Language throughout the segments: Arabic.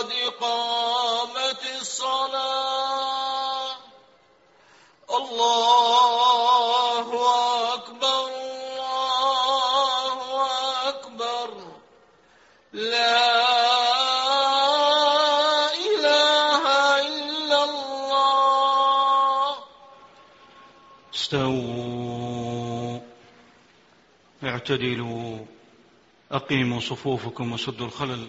قد قامت الصلاة. الله أكبر الله أكبر. لا إله إلا الله. استووا اعتدلوا أقيموا صفوفكم وسدوا الخلل.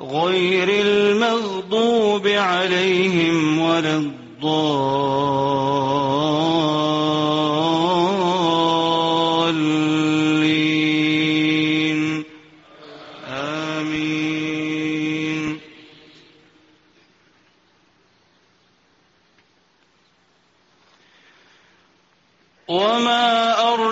غير المغضوب عليهم ولا الضالين. آمين. وما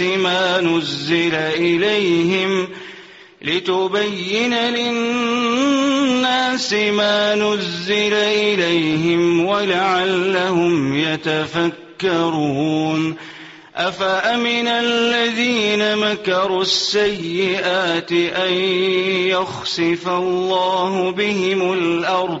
ما نزل إليهم لتبين للناس ما نزل إليهم ولعلهم يتفكرون. أفأمن الذين مكروا السيئات أن يخسف الله بهم الأرض